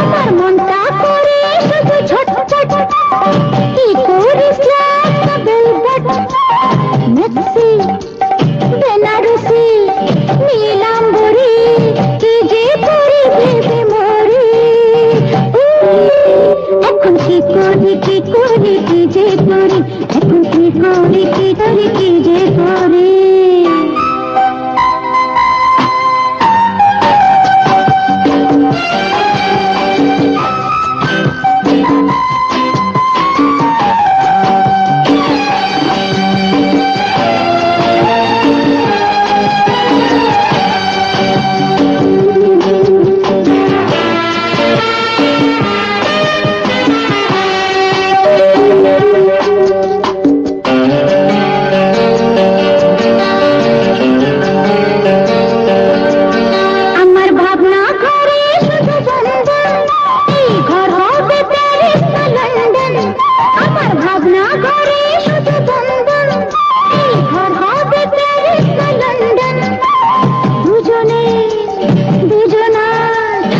আমার মনটা করে শুধু ছটছট কি করে বেলবট মেক্সি বেনারসি নীলাম্বরি কি যে করি ভেবে মরি। এখন কি করি কি করি, কি যে করি, এখন কি করি কি করি, কি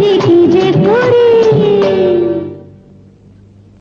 पृथ्वी